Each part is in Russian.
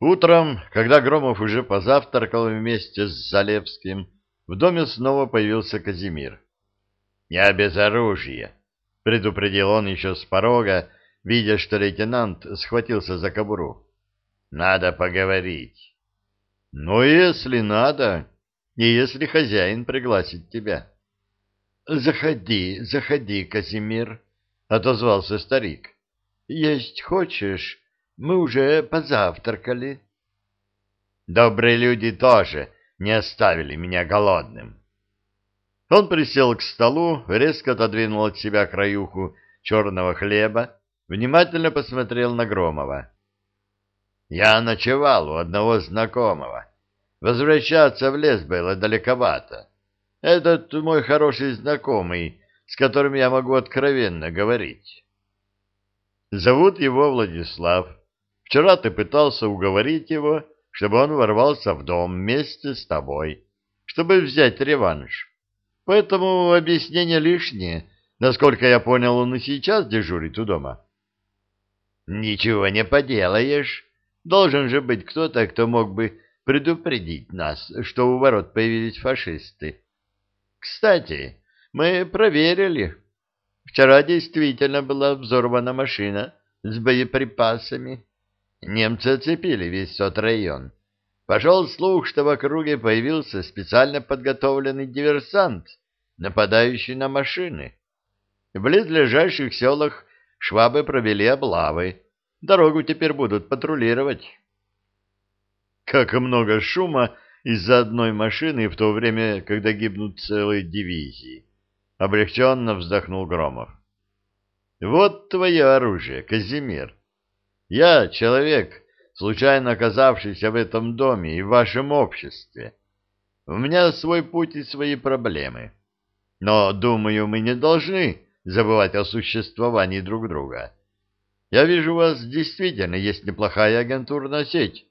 Утром, когда Громов уже позавтракал вместе с Залевским, в доме снова появился Казимир. — Я без оружия, — предупредил он еще с порога, видя, что лейтенант схватился за кобуру. — Надо поговорить. — Ну, если надо, и если хозяин пригласит тебя. — Заходи, заходи, Казимир, — отозвался старик. — Есть хочешь? Мы уже позавтракали. Добрые люди тоже не оставили меня голодным. Он присел к столу, резко отодвинул от себя краюху черного хлеба, внимательно посмотрел на Громова. Я ночевал у одного знакомого. Возвращаться в лес было далековато. Этот мой хороший знакомый, с которым я могу откровенно говорить. Зовут его Владислав. Вчера ты пытался уговорить его, чтобы он ворвался в дом вместе с тобой, чтобы взять реванш. Поэтому объяснение лишнее. Насколько я понял, он и сейчас дежурит у дома. Ничего не поделаешь. Должен же быть кто-то, кто мог бы предупредить нас, что у ворот появились фашисты. Кстати, мы проверили. Вчера действительно была взорвана машина с боеприпасами. Немцы оцепили весь тот район. Пошел слух, что в округе появился специально подготовленный диверсант, нападающий на машины. В близлежащих селах швабы провели облавы. Дорогу теперь будут патрулировать. Как много шума из-за одной машины в то время, когда гибнут целые дивизии. Облегченно вздохнул Громов. Вот твое оружие, Казимир. Я человек, случайно оказавшийся в этом доме и в вашем обществе. У меня свой путь и свои проблемы. Но, думаю, мы не должны забывать о существовании друг друга. Я вижу, у вас действительно есть неплохая агентурная сеть.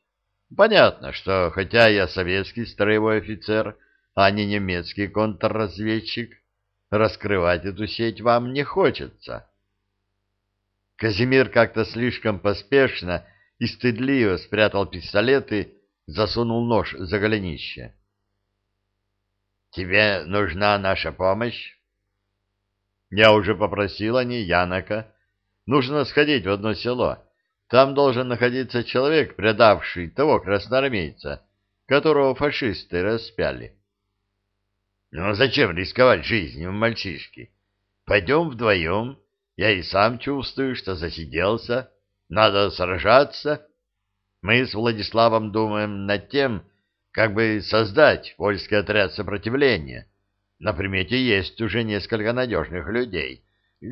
Понятно, что хотя я советский строевой офицер, а не немецкий контрразведчик, раскрывать эту сеть вам не хочется. Казимир как-то слишком поспешно и стыдливо спрятал пистолет и засунул нож за голенище. «Тебе нужна наша помощь?» «Я уже попросил о ней Янока. Нужно сходить в одно село. Там должен находиться человек, предавший того красноармейца, которого фашисты распяли». «Ну зачем рисковать жизнью мальчишки? Пойдем вдвоем» Я и сам чувствую, что засиделся. Надо сражаться. Мы с Владиславом думаем над тем, как бы создать польский отряд сопротивления. На примете есть уже несколько надежных людей.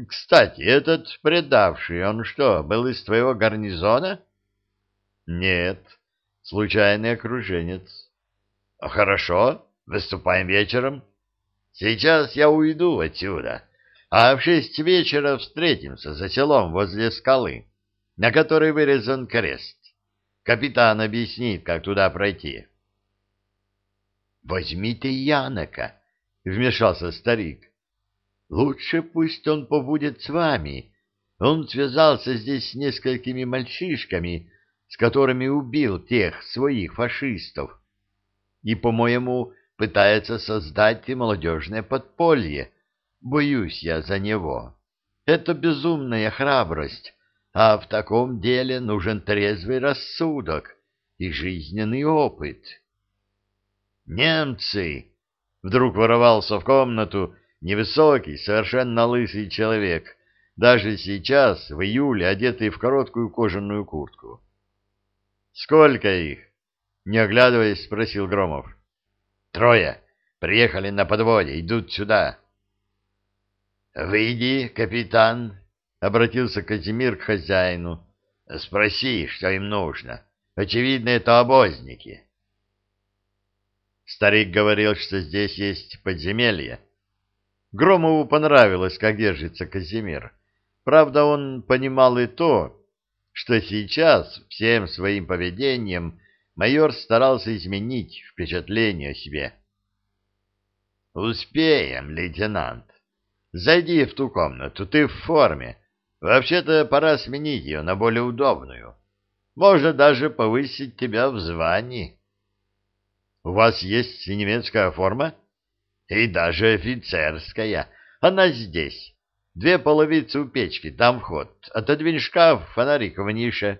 Кстати, этот предавший, он что, был из твоего гарнизона? Нет, случайный окруженец. Хорошо, выступаем вечером. Сейчас я уйду отсюда а в шесть вечера встретимся за селом возле скалы, на которой вырезан крест. Капитан объяснит, как туда пройти. — Возьмите Янока, — вмешался старик. — Лучше пусть он побудет с вами. Он связался здесь с несколькими мальчишками, с которыми убил тех своих фашистов. И, по-моему, пытается создать молодежное подполье, Боюсь я за него. Это безумная храбрость, а в таком деле нужен трезвый рассудок и жизненный опыт. «Немцы!» — вдруг ворвался в комнату невысокий, совершенно лысый человек, даже сейчас, в июле, одетый в короткую кожаную куртку. «Сколько их?» — не оглядываясь, спросил Громов. «Трое. Приехали на подводе, идут сюда». «Выйди, капитан», — обратился Казимир к хозяину. «Спроси, что им нужно. Очевидно, это обозники». Старик говорил, что здесь есть подземелье. Громову понравилось, как держится Казимир. Правда, он понимал и то, что сейчас всем своим поведением майор старался изменить впечатление о себе. «Успеем, лейтенант», Зайди в ту комнату, ты в форме. Вообще-то пора сменить ее на более удобную. Можно даже повысить тебя в звании. У вас есть немецкая форма? И даже офицерская. Она здесь. Две половицы у печки, там вход. Отодвинь шкаф, фонарик в нише.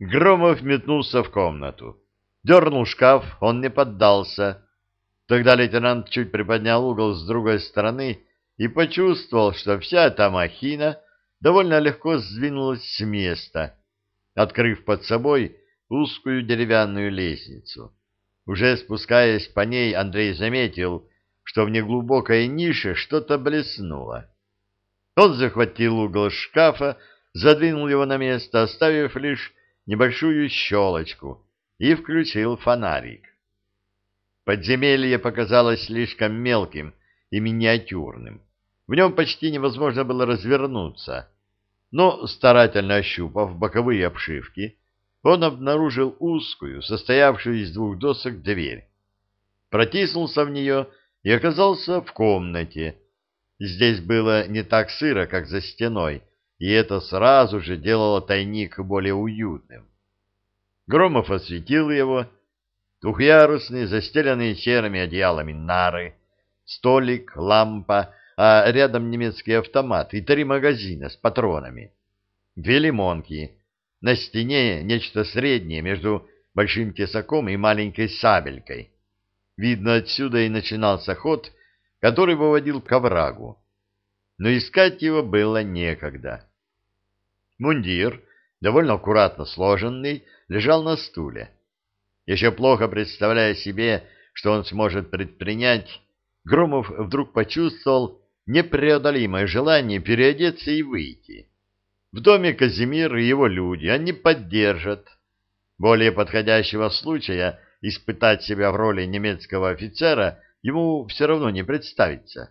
Громов метнулся в комнату. Дернул шкаф, он не поддался. Тогда лейтенант чуть приподнял угол с другой стороны и почувствовал, что вся эта махина довольно легко сдвинулась с места, открыв под собой узкую деревянную лестницу. Уже спускаясь по ней, Андрей заметил, что в неглубокой нише что-то блеснуло. Он захватил угол шкафа, задвинул его на место, оставив лишь небольшую щелочку, и включил фонарик. Подземелье показалось слишком мелким и миниатюрным. В нем почти невозможно было развернуться. Но, старательно ощупав боковые обшивки, он обнаружил узкую, состоявшую из двух досок, дверь. Протиснулся в нее и оказался в комнате. Здесь было не так сыро, как за стеной, и это сразу же делало тайник более уютным. Громов осветил его, двухъярусные, застеленные серыми одеялами нары, столик, лампа, а рядом немецкий автомат и три магазина с патронами. Две лимонки — на стене нечто среднее между большим тесаком и маленькой сабелькой. Видно, отсюда и начинался ход, который выводил к оврагу. Но искать его было некогда. Мундир, довольно аккуратно сложенный, лежал на стуле. Еще плохо представляя себе, что он сможет предпринять, Громов вдруг почувствовал непреодолимое желание переодеться и выйти. В доме Казимир и его люди они поддержат. Более подходящего случая испытать себя в роли немецкого офицера ему все равно не представится.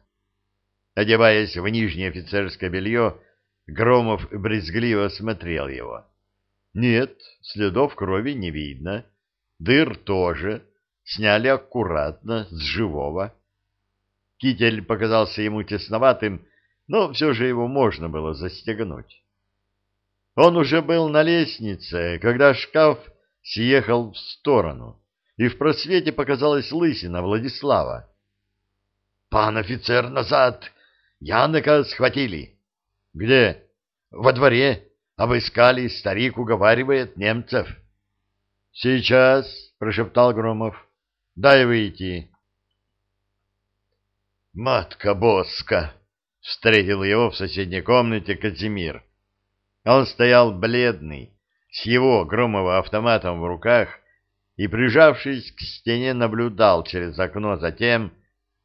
Одеваясь в нижнее офицерское белье, Громов брезгливо смотрел его. Нет, следов крови не видно. Дыр тоже. Сняли аккуратно, с живого. Китель показался ему тесноватым, но все же его можно было застегнуть. Он уже был на лестнице, когда шкаф съехал в сторону, и в просвете показалась лысина Владислава. — Пан офицер, назад! Янока схватили. — Где? — Во дворе. Обыскали, старик уговаривает немцев. — Сейчас, — прошептал Громов. — Дай выйти. — Матка Боска! — встретил его в соседней комнате Казимир. — он стоял бледный, с его громовым автоматом в руках, и, прижавшись к стене, наблюдал через окно за тем,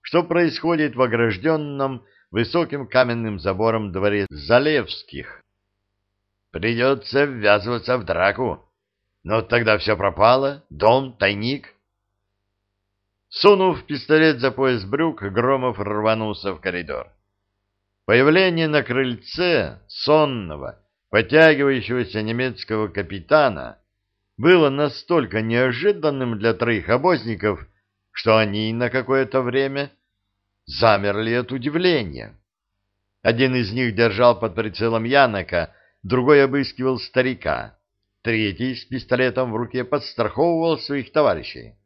что происходит в огражденном высоким каменным забором дворе Залевских. Придется ввязываться в драку. Но тогда все пропало, дом, тайник. Сунув пистолет за пояс брюк, Громов рванулся в коридор. Появление на крыльце сонного, потягивающегося немецкого капитана было настолько неожиданным для троих обозников, что они на какое-то время замерли от удивления. Один из них держал под прицелом Янока, другой обыскивал старика, третий с пистолетом в руке подстраховывал своих товарищей.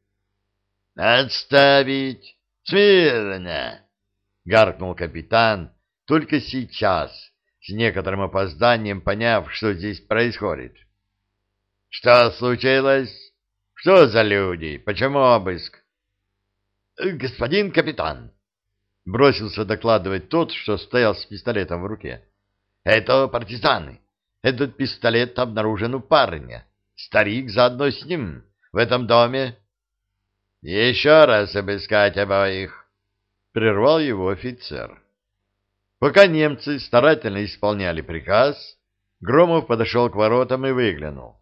«Отставить! Смирно!» — гаркнул капитан только сейчас, с некоторым опозданием поняв, что здесь происходит. — Что случилось? Что за люди? Почему обыск? «Э, — Господин капитан, — бросился докладывать тот, что стоял с пистолетом в руке. — Это партизаны. Этот пистолет обнаружен у парня. Старик заодно с ним в этом доме. — Еще раз обыскать обоих, — прервал его офицер. Пока немцы старательно исполняли приказ, Громов подошел к воротам и выглянул.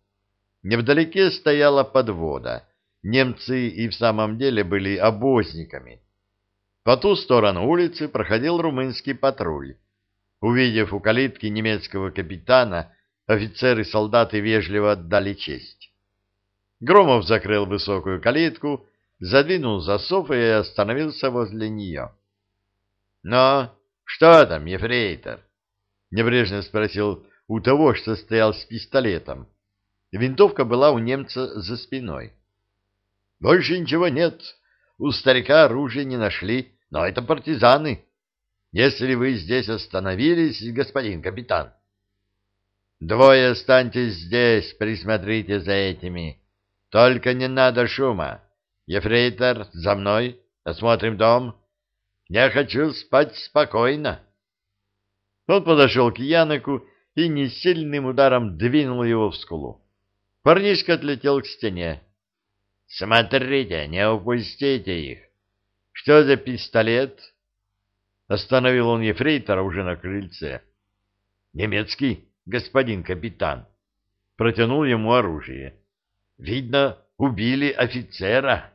Невдалеке стояла подвода. Немцы и в самом деле были обозниками. По ту сторону улицы проходил румынский патруль. Увидев у калитки немецкого капитана, офицеры и солдаты вежливо отдали честь. Громов закрыл высокую калитку, задвинул засов и остановился возле нее. — Но «Что там, ефрейтор?» — небрежно спросил у того, что стоял с пистолетом. Винтовка была у немца за спиной. Больше ничего нет. У старика оружия не нашли, но это партизаны. Если вы здесь остановились, господин капитан. Двое останьтесь здесь, присмотрите за этими. Только не надо шума. Ефрейтор, за мной, осмотрим дом. Я хочу спать спокойно. Он подошел к Яноку и несильным ударом двинул его в скулу. Парнишка отлетел к стене. «Смотрите, не упустите их! Что за пистолет?» Остановил он ефрейтора уже на крыльце. «Немецкий, господин капитан!» Протянул ему оружие. «Видно, убили офицера!»